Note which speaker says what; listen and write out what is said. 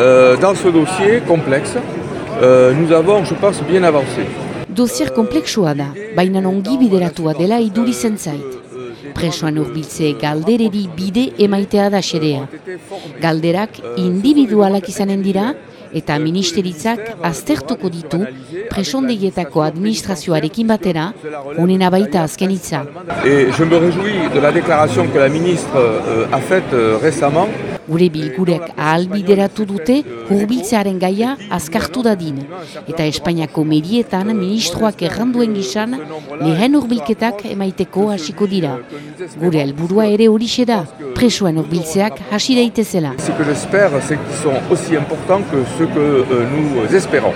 Speaker 1: Euh, dans ce dossier complexe, euh, nous avons, je pense, bien avancé.
Speaker 2: Dossier komplexua da, baina ongi bideratua dela idurizen zait. Presoan urbiltze galdereri bide emaitea da xerea. Galderak individualak izanen dira eta ministeritzak aztertuko ditu presondegietako administrazioarekin batera, honena baita azken hitza.
Speaker 1: Et je me réjouis de la déclaration que la ministre euh, a faite récemment
Speaker 2: Gure bilgurek ahalbideratu dute hurbiltzearen gaia azkartu dadin. Eta Espainiako medietan ministroak erranduen gizan lehen hurbilketak emaiteko hasiko dira. Gure helburua ere horixe da, presoen hurbiltzeak hasi daitezela.
Speaker 1: Ce que j'espère, c'est qu'ils sont aussi importants que ce que euh, nous espérons.